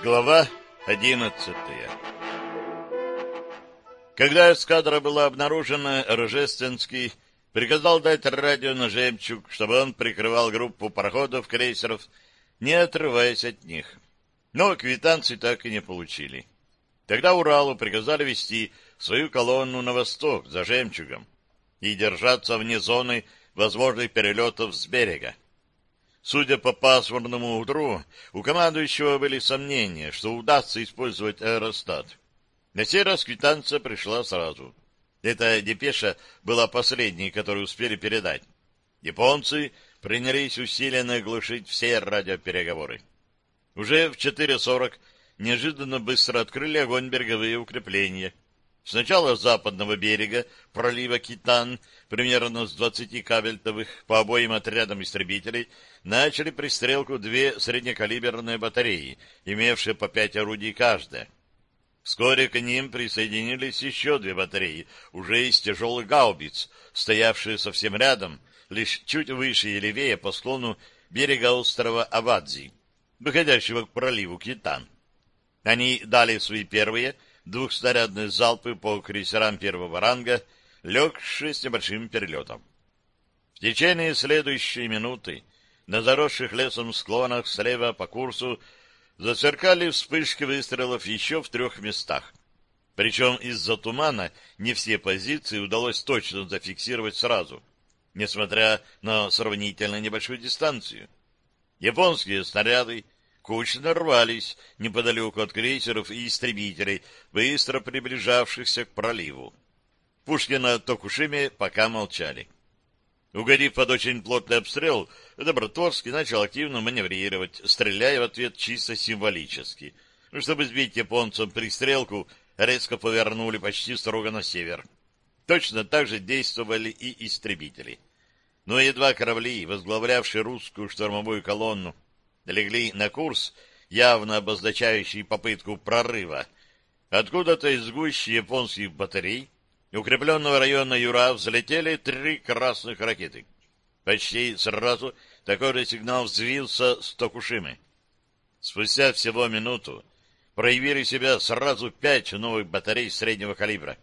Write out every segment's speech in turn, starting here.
Глава одиннадцатая Когда эскадра была обнаружена, Рожественский приказал дать радио на «Жемчуг», чтобы он прикрывал группу пароходов, крейсеров, не отрываясь от них. Но квитанции так и не получили. Тогда Уралу приказали вести свою колонну на восток, за «Жемчугом», и держаться вне зоны возможных перелетов с берега. Судя по пасмурному утру, у командующего были сомнения, что удастся использовать аэростат. На сей раз квитанция пришла сразу. Эта депеша была последней, которую успели передать. Японцы принялись усиленно глушить все радиопереговоры. Уже в 4.40 неожиданно быстро открыли огонь береговые укрепления — Сначала с западного берега пролива Китан, примерно с 20 кабельтовых, по обоим отрядам истребителей, начали пристрелку две среднекалиберные батареи, имевшие по пять орудий каждая. Вскоре к ним присоединились еще две батареи, уже из тяжелых гаубиц, стоявшие совсем рядом, лишь чуть выше и левее по склону берега острова Авадзи, выходящего к проливу Китан. Они дали свои первые двухснарядные залпы по крейсерам первого ранга, легшие с небольшим перелетом. В течение следующей минуты на заросших лесом склонах слева по курсу засверкали вспышки выстрелов еще в трех местах. Причем из-за тумана не все позиции удалось точно зафиксировать сразу, несмотря на сравнительно небольшую дистанцию. Японские снаряды кучно рвались неподалеку от крейсеров и истребителей, быстро приближавшихся к проливу. Пушки на Токушиме пока молчали. Угодив под очень плотный обстрел, Добротворский начал активно маневрировать, стреляя в ответ чисто символически. Ну, чтобы сбить японцам пристрелку, резко повернули почти строго на север. Точно так же действовали и истребители. Но едва корабли, возглавлявшие русскую штурмовую колонну, легли на курс, явно обозначающий попытку прорыва. Откуда-то из гущи японских батарей укрепленного района Юра взлетели три красных ракеты. Почти сразу такой же сигнал взвился с Токушимы. Спустя всего минуту проявили себя сразу пять новых батарей среднего калибра.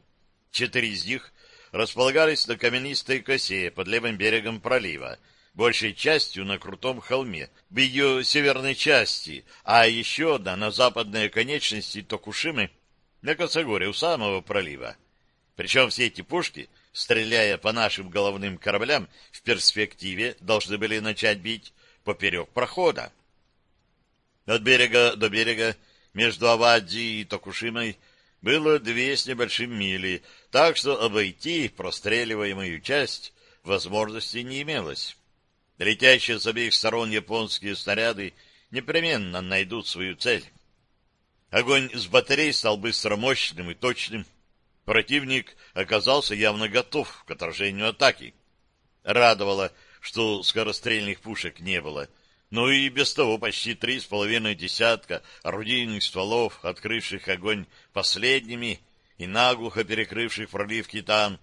Четыре из них располагались на каменистой косе под левым берегом пролива, большей частью на крутом холме, в ее северной части, а еще одна на западной конечности Токушимы, на Косогоре, у самого пролива. Причем все эти пушки, стреляя по нашим головным кораблям, в перспективе должны были начать бить поперек прохода. От берега до берега между Авадзи и Токушимой было две с небольшим мили, так что обойти простреливаемую часть возможности не имелось. Летящие с обеих сторон японские снаряды непременно найдут свою цель. Огонь с батарей стал быстро мощным и точным. Противник оказался явно готов к отражению атаки. Радовало, что скорострельных пушек не было, но и без того почти три с половиной десятка орудийных стволов, открывших огонь последними и наглухо перекрывших пролив Китан,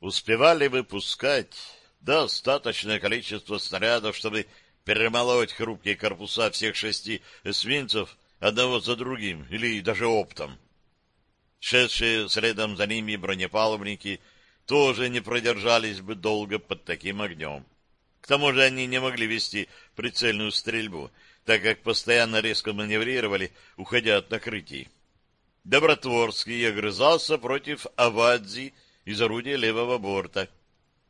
успевали выпускать достаточное количество снарядов, чтобы перемолоть хрупкие корпуса всех шести эсминцев одного за другим или даже оптом. Шедшие следом за ними бронепалубники тоже не продержались бы долго под таким огнем. К тому же они не могли вести прицельную стрельбу, так как постоянно резко маневрировали, уходя от накрытий. Добротворский огрызался против Авадзи из орудия левого борта —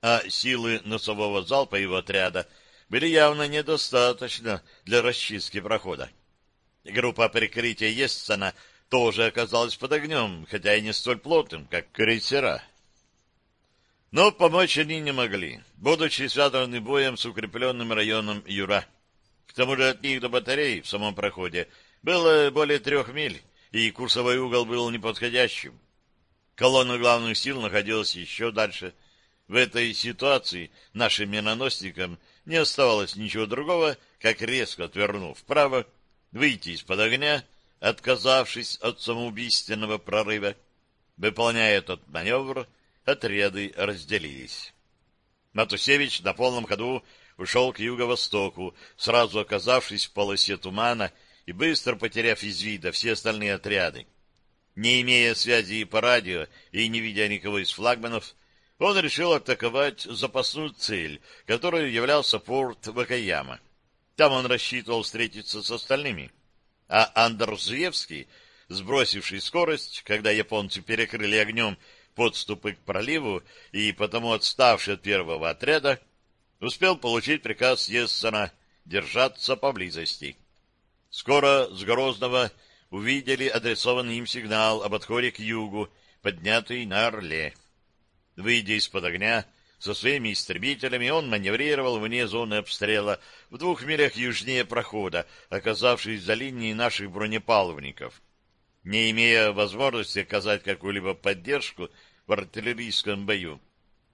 а силы носового залпа его отряда были явно недостаточно для расчистки прохода. Группа прикрытия Естсона тоже оказалась под огнем, хотя и не столь плотным, как крейсера. Но помочь они не могли, будучи связаны боем с укрепленным районом Юра. К тому же от них до батарей в самом проходе было более трех миль, и курсовой угол был неподходящим. Колонна главных сил находилась еще дальше — в этой ситуации нашим миноносникам не оставалось ничего другого, как резко отвернув вправо, выйти из-под огня, отказавшись от самоубийственного прорыва. Выполняя этот маневр, отряды разделились. Матусевич на полном ходу ушел к юго-востоку, сразу оказавшись в полосе тумана и быстро потеряв из вида все остальные отряды. Не имея связи по радио и не видя никого из флагманов, он решил атаковать запасную цель, которой являлся порт Вакаяма. Там он рассчитывал встретиться с остальными. А Андрзуевский, сбросивший скорость, когда японцы перекрыли огнем подступы к проливу и потому отставший от первого отряда, успел получить приказ Ессена держаться поблизости. Скоро с Грозного увидели адресованный им сигнал об отходе к югу, поднятый на Орле. Выйдя из-под огня, со своими истребителями он маневрировал вне зоны обстрела в двух милях южнее прохода, оказавшись за линией наших бронепалубников. Не имея возможности оказать какую-либо поддержку в артиллерийском бою,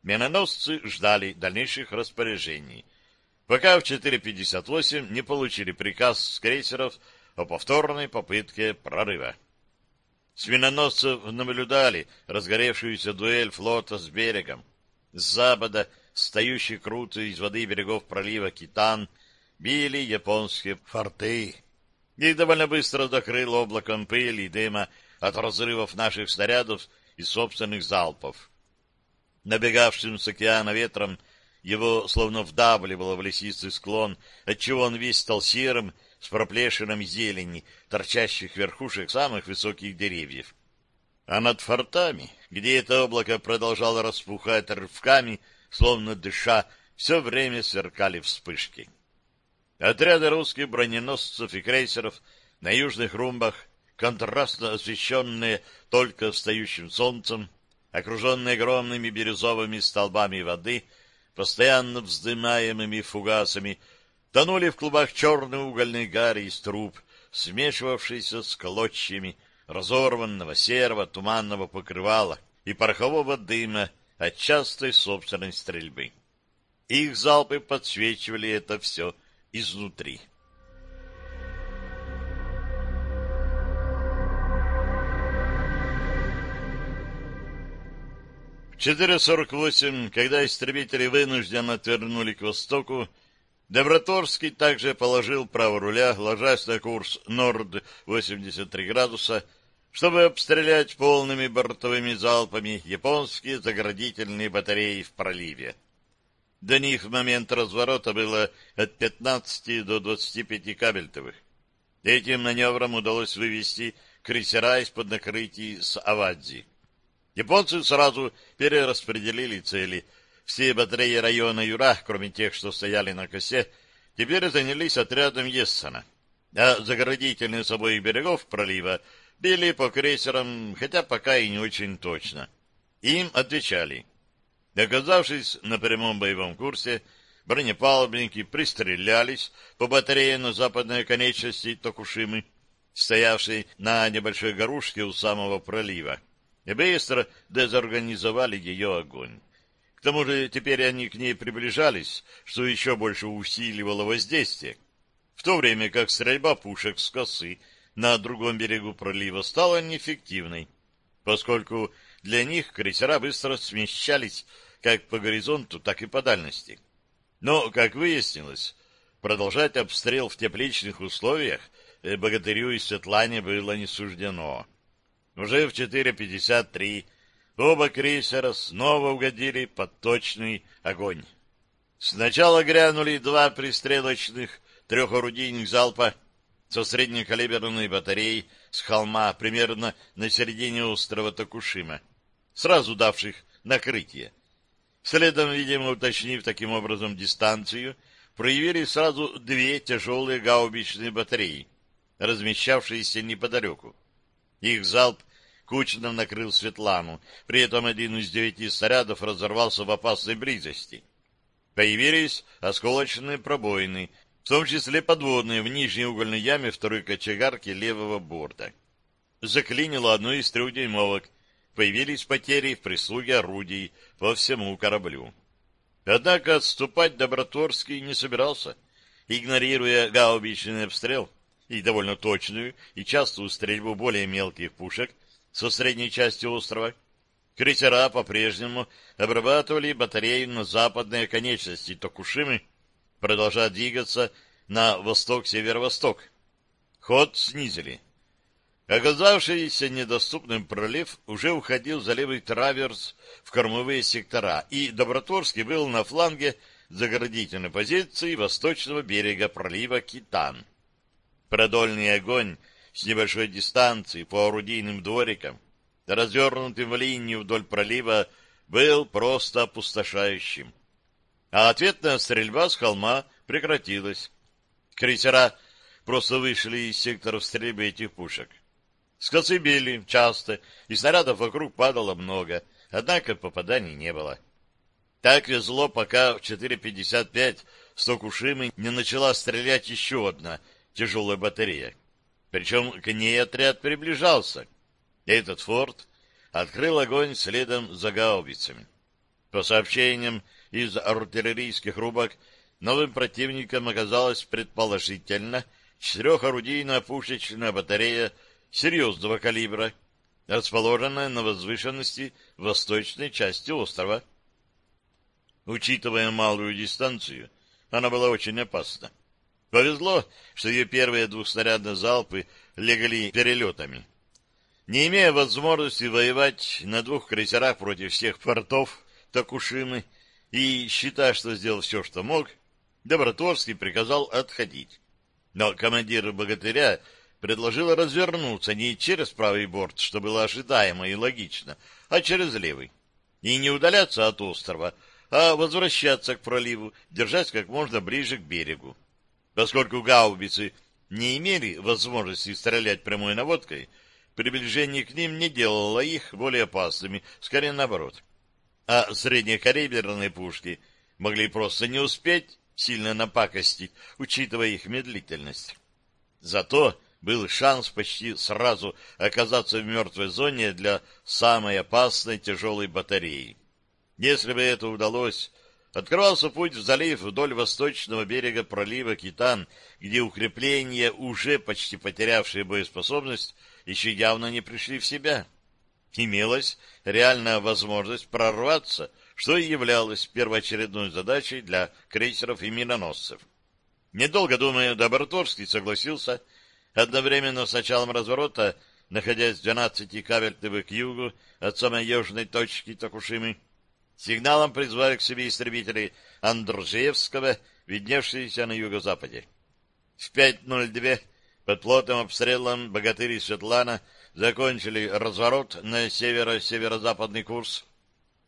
миноносцы ждали дальнейших распоряжений, пока в 4.58 не получили приказ с крейсеров о повторной попытке прорыва. С миноносцев наблюдали разгоревшуюся дуэль флота с берегом. С запада, стоящий круто из воды берегов пролива Китан, били японские форты. Их довольно быстро закрыло облаком пыли и дыма от разрывов наших снарядов и собственных залпов. Набегавшим с океана ветром его словно вдавливало в лесистый склон, отчего он весь стал серым, с проплешинами зелени, торчащих верхушек самых высоких деревьев. А над фортами, где это облако продолжало распухать рывками, словно дыша, все время сверкали вспышки. Отряды русских броненосцев и крейсеров на южных румбах, контрастно освещенные только встающим солнцем, окруженные огромными бирюзовыми столбами воды, постоянно вздымаемыми фугасами, тонули в клубах черной угольной гари из труб, смешивавшейся с клочьями разорванного серого туманного покрывала и порохового дыма от частой собственной стрельбы. Их залпы подсвечивали это все изнутри. В 4.48, когда истребители вынужденно отвернули к востоку, Доброторский также положил право руля, ложась на курс норд 83 градуса, чтобы обстрелять полными бортовыми залпами японские заградительные батареи в проливе. До них в момент разворота было от 15 до 25 кабельтовых. Этим маневром удалось вывести крейсера из-под накрытий с Авадзи. Японцы сразу перераспределили цели — все батареи района Юра, кроме тех, что стояли на косе, теперь занялись отрядом Ессена, а заградительные с обоих берегов пролива били по крейсерам, хотя пока и не очень точно. Им отвечали. Оказавшись на прямом боевом курсе, бронепалубники пристрелялись по батарее на западной конечности Токушимы, стоявшей на небольшой горушке у самого пролива, и быстро дезорганизовали ее огонь. Тому же теперь они к ней приближались, что еще больше усиливало воздействие. В то время как стрельба пушек с косы на другом берегу пролива стала неэффективной, поскольку для них крейсера быстро смещались как по горизонту, так и по дальности. Но, как выяснилось, продолжать обстрел в тепличных условиях богатырю и Светлане было не суждено. Уже в 4.53 Оба крейсера снова угодили под точный огонь. Сначала грянули два пристрелочных трехорудийных залпа со среднекалиберной батареей с холма примерно на середине острова Токушима, сразу давших накрытие. Следом, видимо, уточнив таким образом дистанцию, проявили сразу две тяжелые гаубичные батареи, размещавшиеся неподалеку. Их залп кучно накрыл Светлану. При этом один из девяти снарядов разорвался в опасной близости. Появились осколочные пробоины, в том числе подводные в нижней угольной яме второй кочегарки левого борта. Заклинило одну из трехдюймовок. Появились потери в прислуге орудий по всему кораблю. Однако отступать Доброторский не собирался, игнорируя гаубичный обстрел и довольно точную и частую стрельбу более мелких пушек, со средней части острова, крейсера по-прежнему обрабатывали батарею на западные конечности Токушимы, продолжая двигаться на восток-северо-восток. Ход снизили. Оказавшийся недоступным пролив уже уходил за левый траверс в кормовые сектора, и Доброторский был на фланге заградительной позиции восточного берега пролива Китан. Продольный огонь с небольшой дистанции по орудийным дворикам, развернутым в линию вдоль пролива, был просто опустошающим. А ответная стрельба с холма прекратилась. Крейсера просто вышли из секторов стрельбы этих пушек. Скоцы били часто, и снарядов вокруг падало много, однако попаданий не было. Так везло, пока в 4.55 с Токушимы не начала стрелять еще одна тяжелая батарея. Причем к ней отряд приближался. Этот форт открыл огонь следом за гаубицами. По сообщениям из артиллерийских рубок, новым противником оказалась предположительно четырехорудийная пушечная батарея серьезного калибра, расположенная на возвышенности восточной части острова. Учитывая малую дистанцию, она была очень опасна. Повезло, что ее первые двухснарядные залпы легли перелетами. Не имея возможности воевать на двух крейсерах против всех фортов Токушимы и считая, что сделал все, что мог, Доброторский приказал отходить. Но командир богатыря предложила развернуться не через правый борт, что было ожидаемо и логично, а через левый. И не удаляться от острова, а возвращаться к проливу, держась как можно ближе к берегу. Поскольку гаубицы не имели возможности стрелять прямой наводкой, приближение к ним не делало их более опасными, скорее наоборот. А среднекалиберные пушки могли просто не успеть сильно напакостить, учитывая их медлительность. Зато был шанс почти сразу оказаться в мертвой зоне для самой опасной тяжелой батареи. Если бы это удалось, открывался путь в залив вдоль восточного берега пролива Китан, где укрепления, уже почти потерявшие боеспособность, еще явно не пришли в себя. Имелась реальная возможность прорваться, что и являлось первоочередной задачей для крейсеров и миноносцев. Недолго думая, Доброторский согласился — Одновременно с началом разворота, находясь в 12 кабельтовы к югу от самой южной точки Токушимы, сигналом призвали к себе истребители Андржеевского, видневшиеся на юго-западе. В 5.02 под плотным обстрелом богатыри Светлана закончили разворот на северо-северо-западный курс.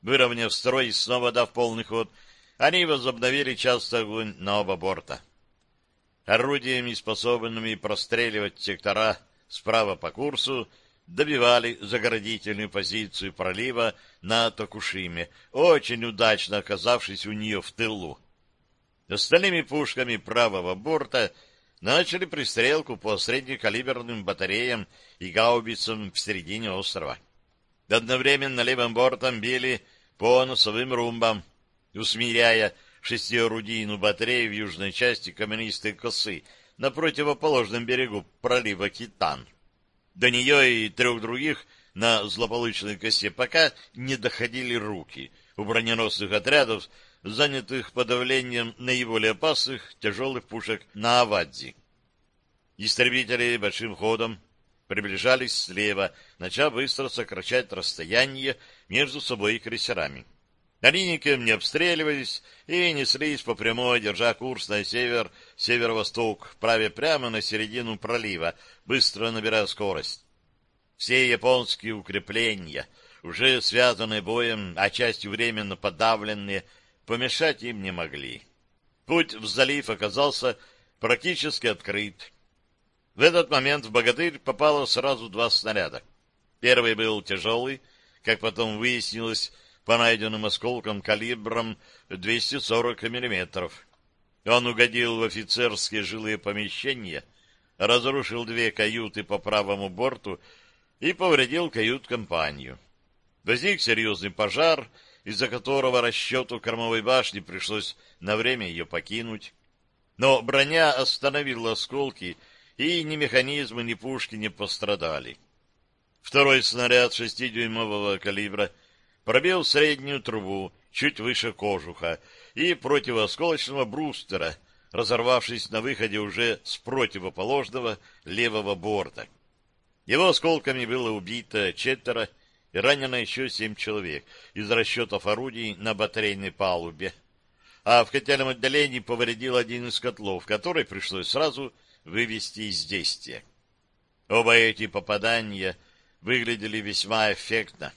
Выровняв строй и снова дав полный ход, они возобновили частый огонь на оба борта орудиями, способными простреливать сектора справа по курсу, добивали заградительную позицию пролива на Токушиме, очень удачно оказавшись у нее в тылу. Остальными пушками правого борта начали пристрелку по среднекалиберным батареям и гаубицам в середине острова. Одновременно левым бортом били по носовым румбам, усмиряя шестиорудийную батарею в южной части каменистой косы на противоположном берегу пролива Китан. До нее и трех других на злополучной косе пока не доходили руки у броненосных отрядов, занятых подавлением наиболее опасных тяжелых пушек на Авадзи. Истребители большим ходом приближались слева, начав быстро сокращать расстояние между собой и крейсерами. Они никем не обстреливались и неслись по прямой, держа курс на север, северо-восток, правя прямо на середину пролива, быстро набирая скорость. Все японские укрепления, уже связанные боем, а частью временно подавленные, помешать им не могли. Путь в залив оказался практически открыт. В этот момент в «Богатырь» попало сразу два снаряда. Первый был тяжелый, как потом выяснилось, по найденным осколкам калибром 240 мм. Он угодил в офицерские жилые помещения, разрушил две каюты по правому борту и повредил кают-компанию. Возник серьезный пожар, из-за которого расчету кормовой башни пришлось на время ее покинуть. Но броня остановила осколки, и ни механизмы, ни пушки не пострадали. Второй снаряд шестидюймового калибра — пробил среднюю трубу чуть выше кожуха и противоосколочного брустера, разорвавшись на выходе уже с противоположного левого борта. Его осколками было убито четверо и ранено еще семь человек из расчетов орудий на батарейной палубе. А в котельном отделении повредил один из котлов, который пришлось сразу вывести из действия. Оба эти попадания выглядели весьма эффектно.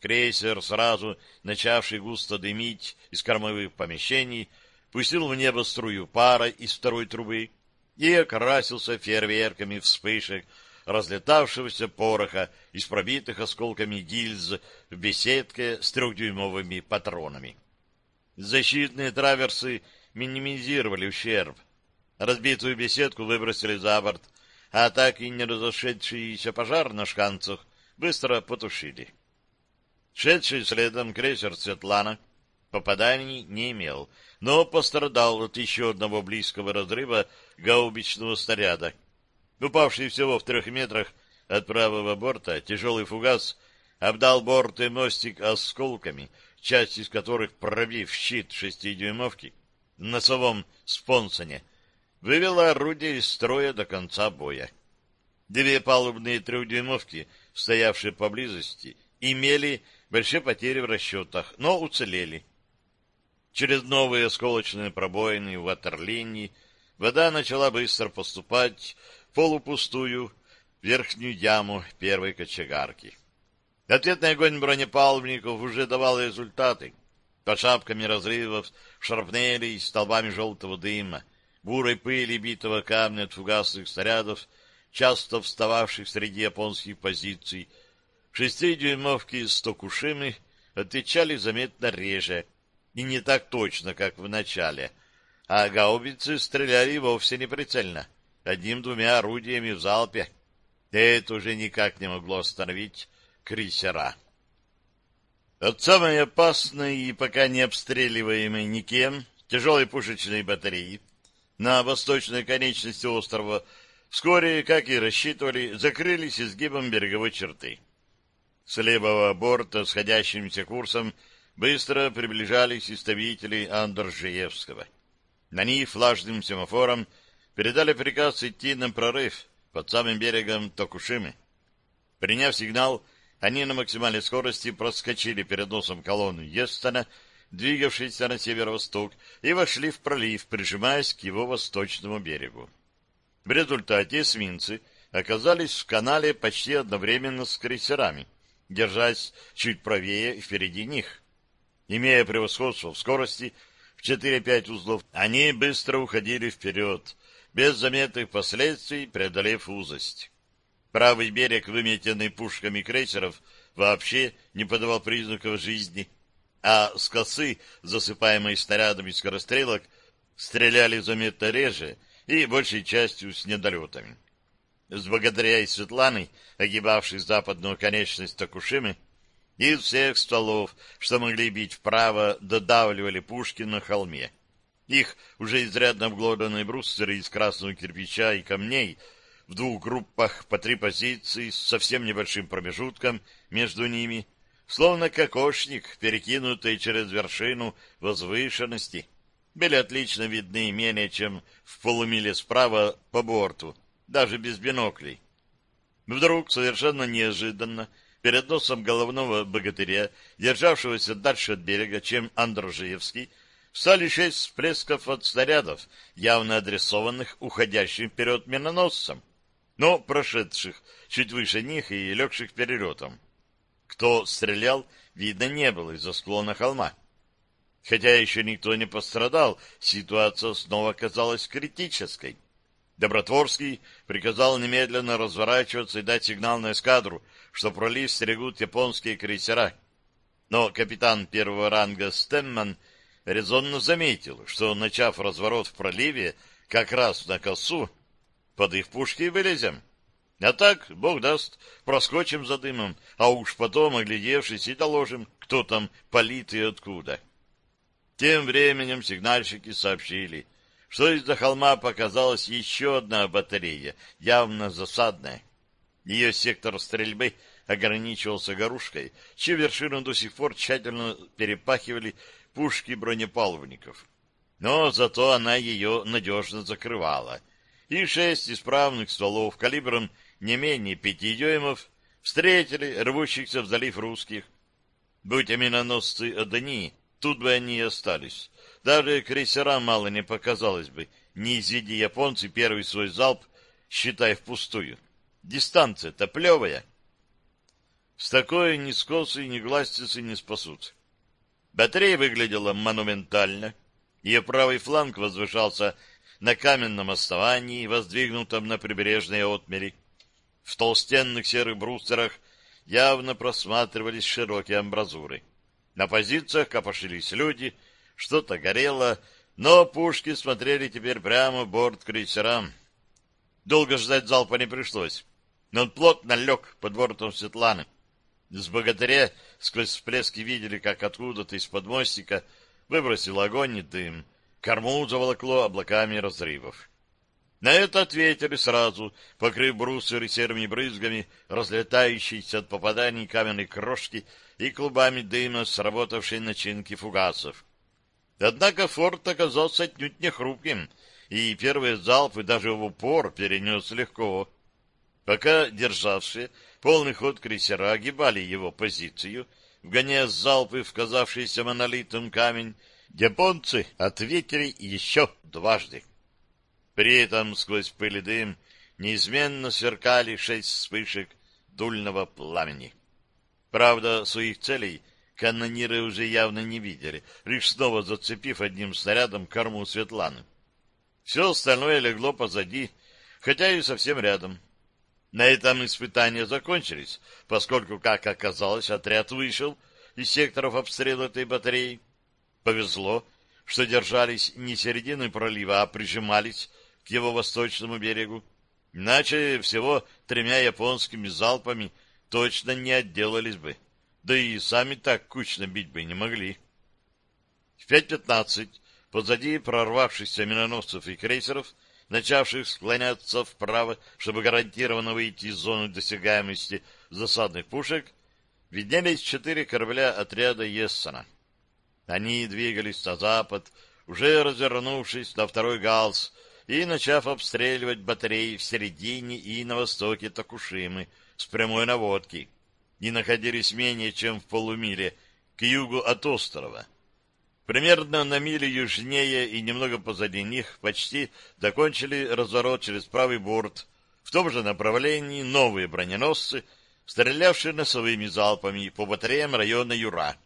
Крейсер, сразу начавший густо дымить из кормовых помещений, пустил в небо струю пара из второй трубы и окрасился фейерверками вспышек, разлетавшегося пороха из пробитых осколками гильз в беседке с трехдюймовыми патронами. Защитные траверсы минимизировали ущерб. Разбитую беседку выбросили за борт, а так и не разошедшийся пожар на шканцах быстро потушили. Шедший следом крейсер «Светлана» попаданий не имел, но пострадал от еще одного близкого разрыва гаубичного снаряда. Упавший всего в трех метрах от правого борта тяжелый фугас обдал борт и мостик осколками, часть из которых, пробив щит шестидюймовки в носовом спонсоне, вывела орудие из строя до конца боя. Две палубные трехдюймовки, стоявшие поблизости, имели большие потери в расчетах, но уцелели. Через новые осколочные пробоины в ватерлинии вода начала быстро поступать в полупустую верхнюю яму первой кочегарки. Ответный огонь бронепалубников уже давал результаты. По шапками разрывов, шарпнели и столбами желтого дыма, бурой пыли битого камня от фугасных снарядов, часто встававших среди японских позиций, шестидюймовки с Токушимы отвечали заметно реже и не так точно, как в начале, а гаубицы стреляли вовсе не прицельно, одним-двумя орудиями в залпе. Это уже никак не могло остановить крейсера. От самой опасной и пока не обстреливаемой никем тяжелой пушечной батареи на восточной конечности острова вскоре, как и рассчитывали, закрылись изгибом береговой черты. С левого борта сходящимся курсом быстро приближались истребители Андржеевского. На них флажным семафором передали приказ идти на прорыв под самым берегом Токушимы. Приняв сигнал, они на максимальной скорости проскочили перед носом колонны Естона, двигавшейся на северо-восток, и вошли в пролив, прижимаясь к его восточному берегу. В результате эсминцы оказались в канале почти одновременно с крейсерами, держась чуть правее впереди них. Имея превосходство в скорости в 4-5 узлов, они быстро уходили вперед, без заметных последствий преодолев узость. Правый берег, выметенный пушками крейсеров, вообще не подавал признаков жизни, а с косы, засыпаемой снарядами скорострелок, стреляли заметно реже и большей частью с недолетами. С и Светланой, огибавшей западную конечность Токушимы, из всех стволов, что могли бить вправо, додавливали пушки на холме. Их уже изрядно обглоданные брустеры из красного кирпича и камней — в двух группах по три позиции с совсем небольшим промежутком между ними, словно кокошник, перекинутый через вершину возвышенности, были отлично видны менее чем в полумиле справа по борту, даже без биноклей. Вдруг, совершенно неожиданно, перед носом головного богатыря, державшегося дальше от берега, чем Андрожиевский, стали шесть всплесков от снарядов, явно адресованных уходящим вперед миноносцам но прошедших чуть выше них и легших перелетом. Кто стрелял, видно не было из-за склона холма. Хотя еще никто не пострадал, ситуация снова казалась критической. Добротворский приказал немедленно разворачиваться и дать сигнал на эскадру, что пролив стерегут японские крейсера. Но капитан первого ранга Стэмман резонно заметил, что, начав разворот в проливе, как раз на косу, под их пушки вылезем. А так, бог даст, проскочим за дымом, а уж потом, оглядевшись, и доложим, кто там палит и откуда. Тем временем сигнальщики сообщили, что из-за холма показалась еще одна батарея, явно засадная. Ее сектор стрельбы ограничивался горушкой, чью вершину до сих пор тщательно перепахивали пушки бронепалубников. но зато она ее надежно закрывала. И шесть исправных стволов калибром не менее пяти дюймов встретили рвущихся в залив русских. Будь миноносцы одни, тут бы они и остались. Даже крейсерам мало не показалось бы, не изведи японцы первый свой залп, считай впустую. Дистанция-то плевая. С такой ни скосы, ни гластицы не спасут. Батарея выглядела монументально. Ее правый фланг возвышался на каменном основании, воздвигнутом на прибрежной отмели. В толстенных серых брустерах явно просматривались широкие амбразуры. На позициях копошились люди, что-то горело, но пушки смотрели теперь прямо в борт крейсера. Долго ждать залпа не пришлось, но он плотно лег под бортом Светланы. С богатыря сквозь всплески видели, как откуда-то из-под мостика выбросил огонь и дым. Корму заволокло облаками разрывов. На это ответили сразу, покрыв брусверы серыми брызгами, разлетающиеся от попаданий каменной крошки и клубами дыма сработавшей начинки фугасов. Однако форт оказался отнюдь не хрупким, и первые залпы даже в упор перенес легко. Пока державшие полный ход крейсера огибали его позицию, вгоняя залпы в казавшийся монолитом камень, японцы ответили еще дважды. При этом сквозь пыль и дым неизменно сверкали шесть вспышек дульного пламени. Правда, своих целей канониры уже явно не видели, лишь снова зацепив одним снарядом корму Светланы. Все остальное легло позади, хотя и совсем рядом. На этом испытания закончились, поскольку, как оказалось, отряд вышел из секторов обстрела этой батареи. Повезло, что держались не середины пролива, а прижимались к его восточному берегу. Иначе всего тремя японскими залпами точно не отделались бы. Да и сами так кучно бить бы не могли. В 5.15 позади прорвавшихся миноносцев и крейсеров начавших склоняться вправо, чтобы гарантированно выйти из зоны досягаемости засадных пушек, виднелись четыре корабля отряда Ессена. Они двигались на запад, уже развернувшись на второй галс и начав обстреливать батареи в середине и на востоке Токушимы с прямой наводки, и находились менее чем в полумиле к югу от острова. Примерно на милю южнее и немного позади них почти закончили разворот через правый борт. В том же направлении новые броненосцы, стрелявшие носовыми залпами по батареям района Юра.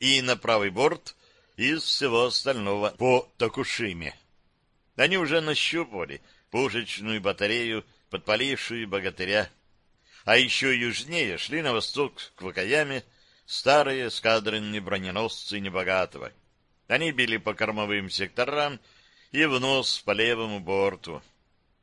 И на правый борт из всего остального по Токушиме. Они уже нащупывали пушечную батарею, подпалившую богатыря. А еще южнее шли на восток к Вакаяме старые эскадренные броненосцы Небогатого. Они били по кормовым секторам и в нос по левому борту.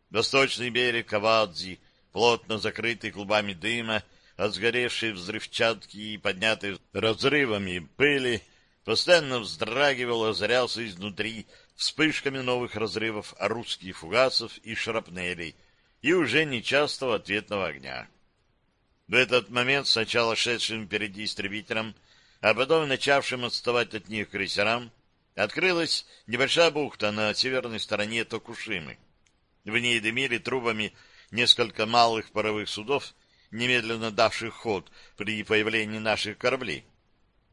Восточный берег Кавадзи, плотно закрытый клубами дыма, от сгоревшей взрывчатки и поднятой разрывами пыли, постоянно вздрагивал озарялся изнутри вспышками новых разрывов русских фугасов и шрапнелей и уже нечастого ответного огня. В этот момент сначала шедшим впереди истребителям, а потом начавшим отставать от них крейсерам, открылась небольшая бухта на северной стороне Токушимы. В ней дымили трубами несколько малых паровых судов, немедленно давших ход при появлении наших кораблей.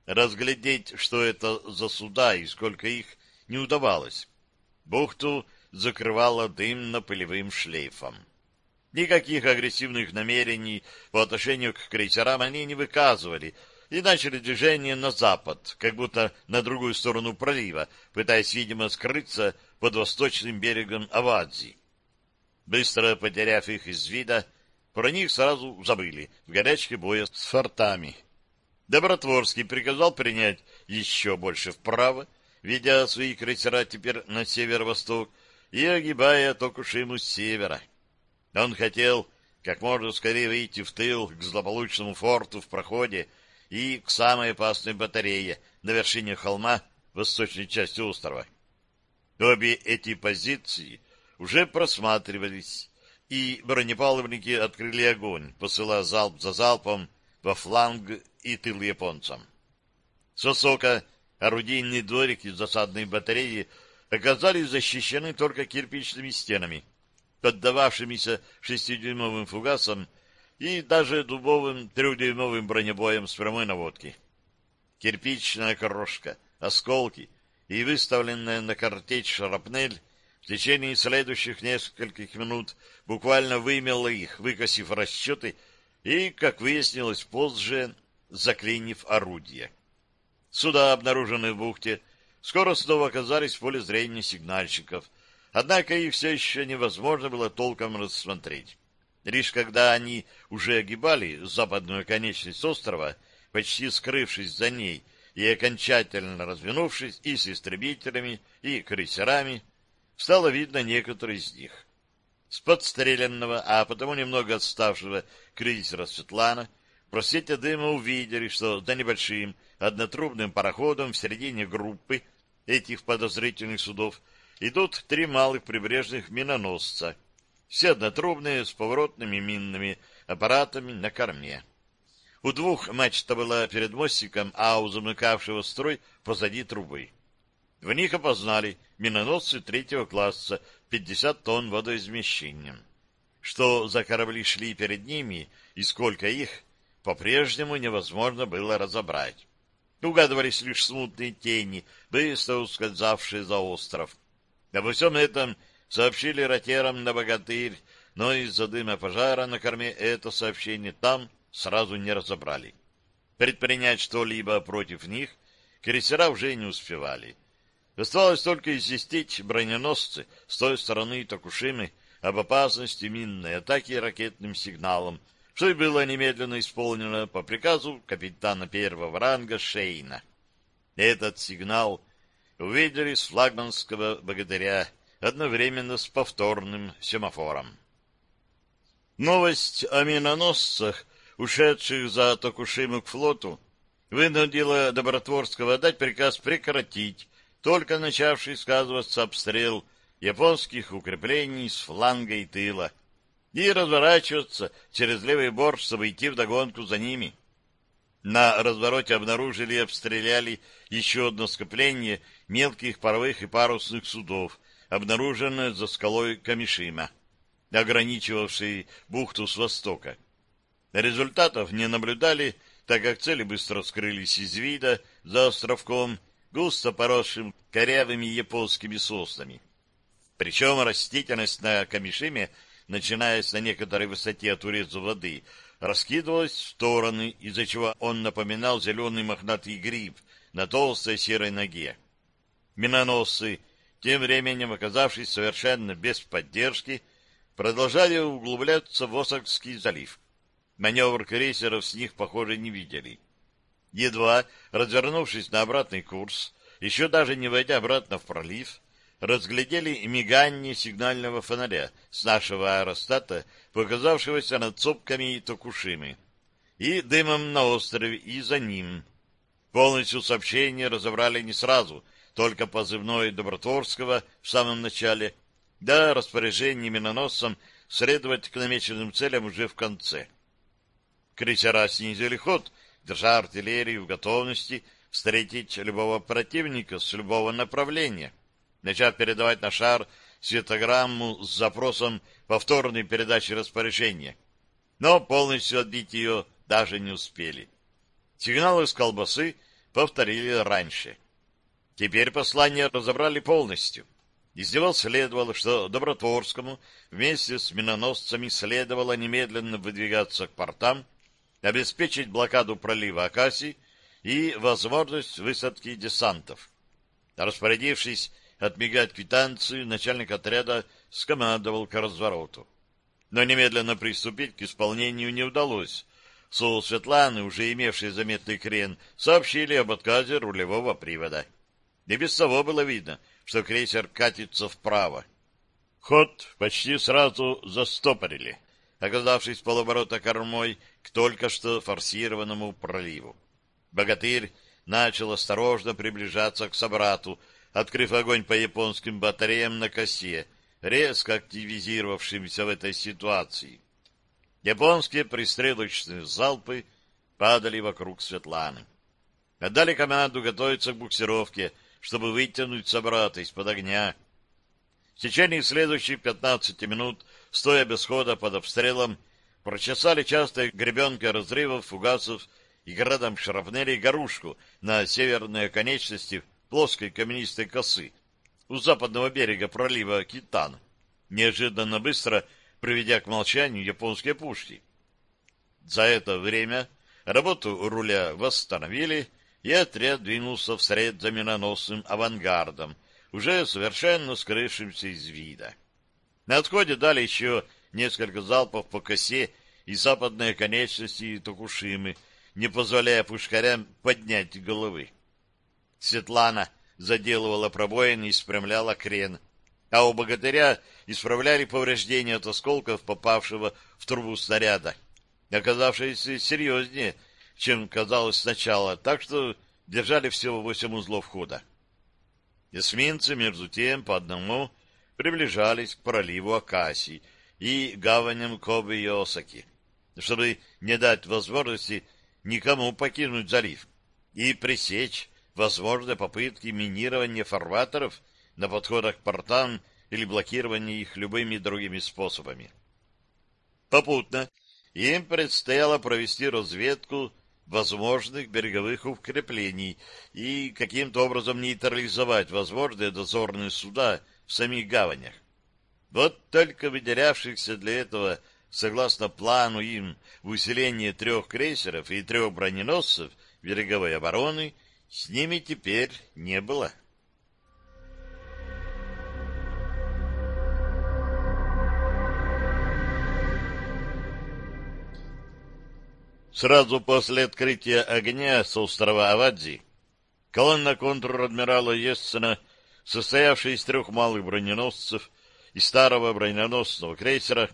Разглядеть, что это за суда и сколько их, не удавалось. Бухту закрывала дымно-пылевым шлейфом. Никаких агрессивных намерений по отношению к крейсерам они не выказывали, и начали движение на запад, как будто на другую сторону пролива, пытаясь, видимо, скрыться под восточным берегом Авадзи. Быстро потеряв их из вида, про них сразу забыли в горячке боя с фортами. Добротворский приказал принять еще больше вправо, ведя свои крейсера теперь на северо-восток и огибая Токушиму с севера. Он хотел как можно скорее выйти в тыл к злополучному форту в проходе, и к самой опасной батарее на вершине холма восточной части острова. Обе эти позиции уже просматривались, и бронепалубники открыли огонь, посылая залп за залпом во фланг и тыл японцам. С востока орудийные дворики засадной батареи оказались защищены только кирпичными стенами, поддававшимися шестидюймовым фугасам и даже дубовым трехдюймовым бронебоем с прямой наводки. Кирпичная крошка, осколки и выставленная на картечь шрапнель в течение следующих нескольких минут буквально вымела их, выкосив расчеты и, как выяснилось позже, заклинив орудие. Суда, обнаруженные в бухте, скоро снова оказались в поле зрения сигнальщиков, однако их все еще невозможно было толком рассмотреть. Лишь когда они уже огибали западную конечность острова, почти скрывшись за ней и окончательно развернувшись и с истребителями, и крейсерами, стало видно некоторые из них. С подстреленного, а потому немного отставшего крейсера «Светлана» в просвете дыма увидели, что за небольшим однотрубным пароходом в середине группы этих подозрительных судов идут три малых прибрежных миноносца — все однотрубные, с поворотными минными аппаратами на корме. У двух мачта была перед мостиком, а у замыкавшего строй позади трубы. В них опознали миноносцы третьего класса, 50 тонн водоизмещением. Что за корабли шли перед ними и сколько их, по-прежнему невозможно было разобрать. Угадывались лишь смутные тени, быстро ускользавшие за остров. Обо всем этом сообщили ротерам на богатырь, но из-за дыма пожара на корме это сообщение там сразу не разобрали. Предпринять что-либо против них крейсера уже не успевали. Оставалось только известить броненосцы с той стороны Токушимы об опасности минной атаки ракетным сигналом, что и было немедленно исполнено по приказу капитана первого ранга Шейна. Этот сигнал увидели с флагманского богатыря одновременно с повторным семафором. Новость о миноносцах, ушедших за Токушиму к флоту, вынудила Добротворского дать приказ прекратить только начавший сказываться обстрел японских укреплений с фланга и тыла и разворачиваться через левый борт, чтобы идти вдогонку за ними. На развороте обнаружили и обстреляли еще одно скопление мелких паровых и парусных судов, обнаруженная за скалой Камишима, ограничивавшей бухту с востока. Результатов не наблюдали, так как цели быстро скрылись из вида за островком, густо поросшим корявыми японскими соснами. Причем растительность на Камишиме, начинаясь на некоторой высоте от урезу воды, раскидывалась в стороны, из-за чего он напоминал зеленый мохнатый гриб на толстой серой ноге. Миноносцы тем временем, оказавшись совершенно без поддержки, продолжали углубляться в Осакский залив. Маневр крейсеров с них, похоже, не видели. Едва развернувшись на обратный курс, еще даже не войдя обратно в пролив, разглядели мигание сигнального фонаря с нашего аэростата, показавшегося над сопками Токушимы, и дымом на острове, и за ним. Полностью сообщение разобрали не сразу — только позывной Добротворского в самом начале, да распоряжение миноносцам следовать к намеченным целям уже в конце. Крейсера снизили ход, держа артиллерию в готовности встретить любого противника с любого направления, начав передавать на шар светограмму с запросом повторной передачи распоряжения. Но полностью отбить ее даже не успели. Сигналы с колбасы повторили раньше — Теперь послание разобрали полностью. Из него следовало, что Добротворскому вместе с миноносцами следовало немедленно выдвигаться к портам, обеспечить блокаду пролива Акаси и возможность высадки десантов. Распорядившись отмигать квитанцию, начальник отряда скомандовал к развороту. Но немедленно приступить к исполнению не удалось. Сол Светланы, уже имевшие заметный крен, сообщили об отказе рулевого привода. И без того было видно, что крейсер катится вправо. Ход почти сразу застопорили, оказавшись полоборота кормой к только что форсированному проливу. Богатырь начал осторожно приближаться к собрату, открыв огонь по японским батареям на косе, резко активизировавшимся в этой ситуации. Японские пристрелочные залпы падали вокруг Светланы. Отдали команду готовиться к буксировке — чтобы вытянуть собрата из-под огня. В течение следующих 15 минут, стоя без хода под обстрелом, прочесали частые гребенки разрывов, фугасов и градом шрапнели горушку на северной оконечности плоской каменистой косы у западного берега пролива Китан, неожиданно быстро приведя к молчанию японские пушки. За это время работу руля восстановили, и отряд двинулся вслед за миноносным авангардом, уже совершенно скрывшимся из вида. На отходе дали еще несколько залпов по косе и западной конечности Токушимы, не позволяя пушкарям поднять головы. Светлана заделывала пробоины и спрямляла крен, а у богатыря исправляли повреждения от осколков попавшего в трубу снаряда, оказавшиеся серьезнее, чем казалось сначала, так что держали всего восемь узлов хода. Эсминцы, между тем, по одному приближались к проливу Акаси и гаваням Кобе и Осаки, чтобы не дать возможности никому покинуть залив и пресечь возможные попытки минирования фарватеров на подходах к портам или блокирования их любыми другими способами. Попутно им предстояло провести разведку возможных береговых укреплений и каким-то образом нейтрализовать возможные дозорные суда в самих гаванях. Вот только выделявшихся для этого, согласно плану им, в усилении трех крейсеров и трех броненосцев береговой обороны с ними теперь не было. Сразу после открытия огня с острова Авадзи колонна контр-адмирала Ессена, состоявшая из трех малых броненосцев и старого броненосного крейсера,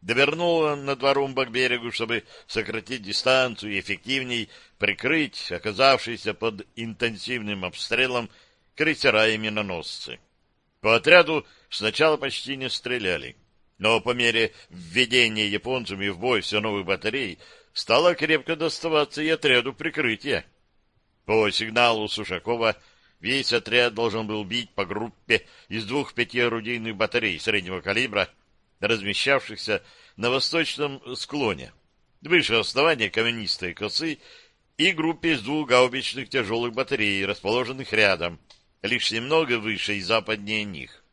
довернула на два румба к берегу, чтобы сократить дистанцию и эффективней прикрыть оказавшиеся под интенсивным обстрелом крейсера и миноносцы. По отряду сначала почти не стреляли, но по мере введения японцами в бой все новых батарей стало крепко доставаться и отряду прикрытия. По сигналу Сушакова весь отряд должен был бить по группе из двух пяти орудийных батарей среднего калибра, размещавшихся на восточном склоне, выше основания каменистой косы, и группе из двух гаубичных тяжелых батарей, расположенных рядом, лишь немного выше и западнее них.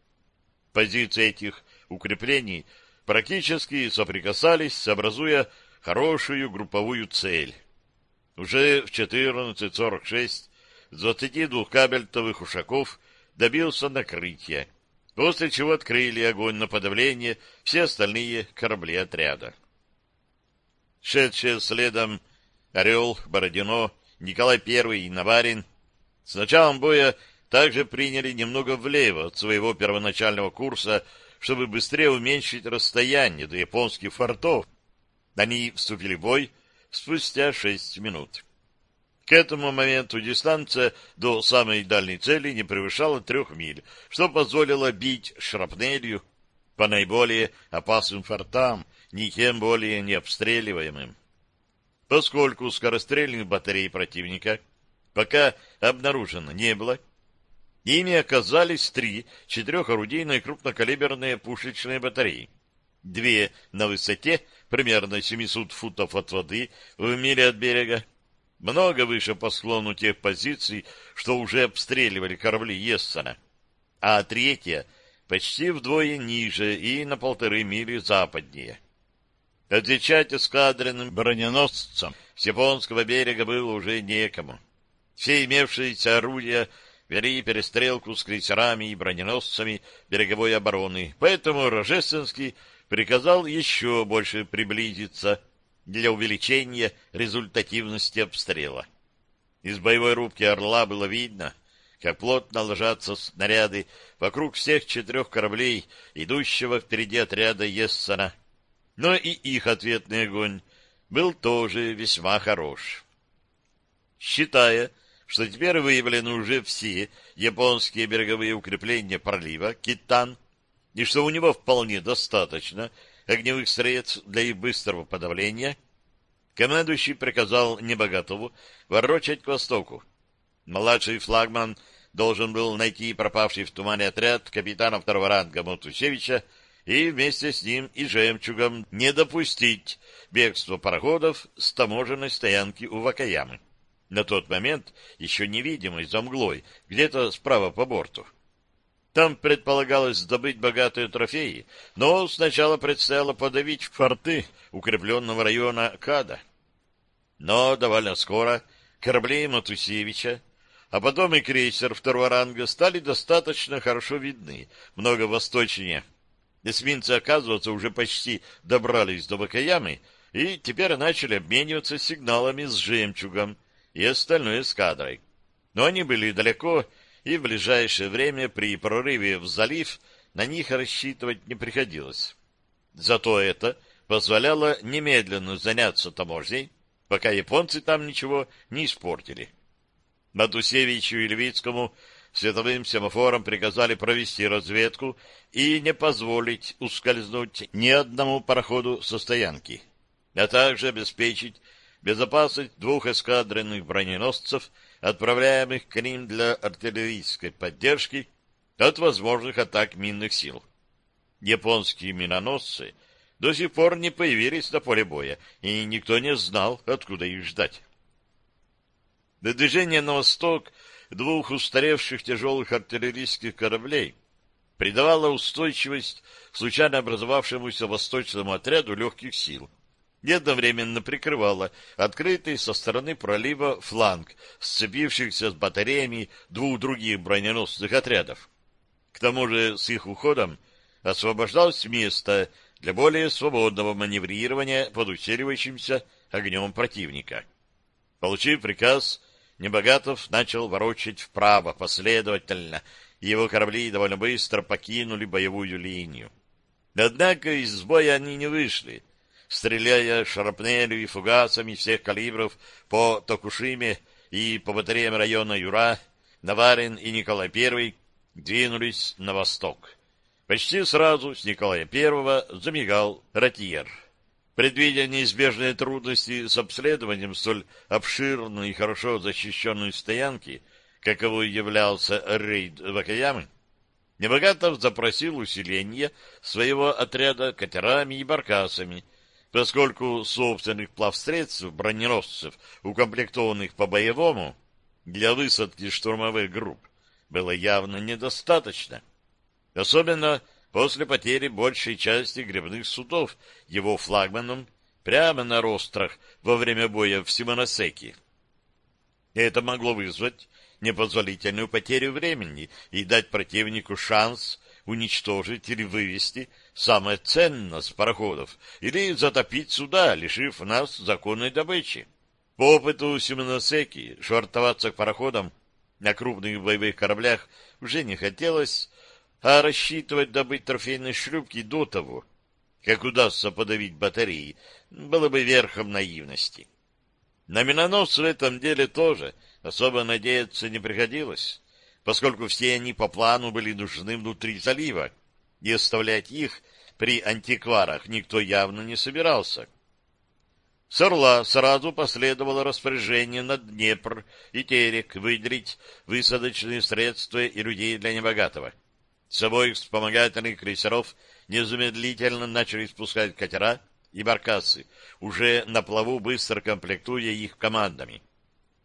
Позиции этих укреплений практически соприкасались, образуя хорошую групповую цель. Уже в 14.46 с 22 кабельтовых ушаков добился накрытия, после чего открыли огонь на подавление все остальные корабли отряда. Шедшие следом Орел, Бородино, Николай I и Наварин с началом боя также приняли немного влево от своего первоначального курса, чтобы быстрее уменьшить расстояние до японских фортов, они вступили в бой спустя шесть минут. К этому моменту дистанция до самой дальней цели не превышала трех миль, что позволило бить шрапнелью по наиболее опасным фортам, никем более не обстреливаемым. Поскольку скорострельных батарей противника пока обнаружено не было, ими оказались три четырехорудийные крупнокалиберные пушечные батареи. Две на высоте примерно 700 футов от воды в миле от берега, много выше по склону тех позиций, что уже обстреливали корабли Ессена, а третья почти вдвое ниже и на полторы мили западнее. Отвечать эскадренным броненосцам с японского берега было уже некому. Все имевшиеся орудия вели перестрелку с крейсерами и броненосцами береговой обороны, поэтому Рожественский приказал еще больше приблизиться для увеличения результативности обстрела. Из боевой рубки «Орла» было видно, как плотно ложатся снаряды вокруг всех четырех кораблей, идущего впереди отряда Ессена. Но и их ответный огонь был тоже весьма хорош. Считая, что теперь выявлены уже все японские береговые укрепления пролива Китан, и что у него вполне достаточно огневых средств для их быстрого подавления, командующий приказал Небогатову ворочать к востоку. Младший флагман должен был найти пропавший в тумане отряд капитана второго ранга Мотусевича и вместе с ним и жемчугом не допустить бегства пароходов с таможенной стоянки у Вакаямы. На тот момент еще невидимой за мглой, где-то справа по борту. Там предполагалось добыть богатые трофеи, но сначала предстояло подавить форты укрепленного района Када. Но довольно скоро корабли Матусевича, а потом и крейсер второго ранга стали достаточно хорошо видны, много восточнее. Эсминцы, оказывается, уже почти добрались до Бакаямы и теперь начали обмениваться сигналами с жемчугом и остальной эскадрой. Но они были далеко, и в ближайшее время при прорыве в залив на них рассчитывать не приходилось. Зато это позволяло немедленно заняться таможней, пока японцы там ничего не испортили. Матусевичу и Левицкому световым семафором приказали провести разведку и не позволить ускользнуть ни одному пароходу со стоянки, а также обеспечить безопасность двух эскадренных броненосцев, отправляемых к ним для артиллерийской поддержки от возможных атак минных сил. Японские миноносцы — до сих пор не появились на поле боя, и никто не знал, откуда их ждать. До движения на восток двух устаревших тяжелых артиллерийских кораблей придавала устойчивость случайно образовавшемуся восточному отряду легких сил и одновременно прикрывала открытый со стороны пролива фланг сцепившихся с батареями двух других броненосных отрядов. К тому же с их уходом освобождалось место для более свободного маневрирования под усиливающимся огнем противника. Получив приказ, Небогатов начал ворочать вправо последовательно, и его корабли довольно быстро покинули боевую линию. Однако из боя они не вышли, стреляя шарапнелью и фугасами всех калибров по Токушиме и по батареям района Юра, Наварин и Николай I двинулись на восток. Почти сразу с Николая I замигал ротьер. Предвидя неизбежные трудности с обследованием столь обширной и хорошо защищенной стоянки, каковой являлся рейд Вакаямы, Небогатов запросил усиление своего отряда катерами и баркасами, поскольку собственных плавсредств броненосцев, укомплектованных по-боевому, для высадки штурмовых групп было явно недостаточно. Особенно после потери большей части гребных судов его флагманом прямо на рострах во время боя в Симоносеке. Это могло вызвать непозволительную потерю времени и дать противнику шанс уничтожить или вывести самое ценное с пароходов или затопить суда, лишив нас законной добычи. По опыту Симоносеки швартоваться к пароходам на крупных боевых кораблях уже не хотелось, а рассчитывать добыть трофейные шлюпки до того, как удастся подавить батареи, было бы верхом наивности. На минонос в этом деле тоже особо надеяться не приходилось, поскольку все они по плану были нужны внутри залива, и оставлять их при антикварах никто явно не собирался. С Орла сразу последовало распоряжение на Днепр и Терек выделить высадочные средства и людей для небогатого. С обоих вспомогательных крейсеров незамедлительно начали спускать катера и баркасы, уже на плаву быстро комплектуя их командами.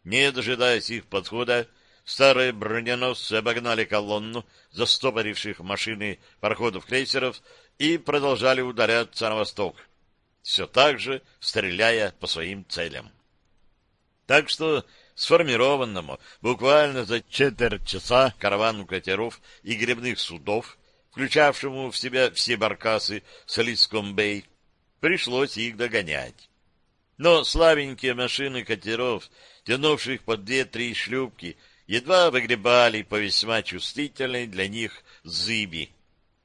Не дожидаясь их подхода, старые броненосцы обогнали колонну застопоривших машины пароходов-крейсеров и продолжали ударяться на восток, все так же стреляя по своим целям. Так что сформированному буквально за четверть часа каравану катеров и гребных судов, включавшему в себя все баркасы с Алиском-Бэй, пришлось их догонять. Но слабенькие машины катеров, тянувших по две-три шлюпки, едва выгребали по весьма чувствительной для них зыби,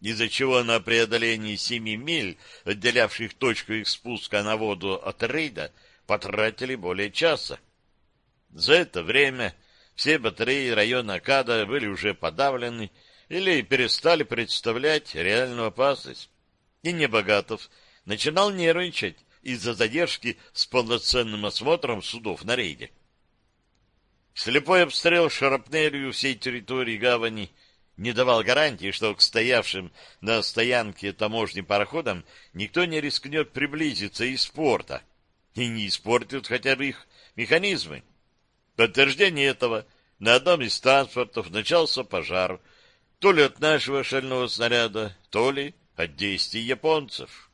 из-за чего на преодолении семи миль, отделявших точку их спуска на воду от рейда, потратили более часа. За это время все батареи района Када были уже подавлены или перестали представлять реальную опасность. И Небогатов начинал нервничать из-за задержки с полноценным осмотром судов на рейде. Слепой обстрел шарапнелью всей территории гавани не давал гарантии, что к стоявшим на стоянке таможни пароходам никто не рискнет приблизиться из порта и не испортит хотя бы их механизмы. подтверждение этого на одном из транспортов начался пожар, то ли от нашего шального снаряда, то ли от действий японцев.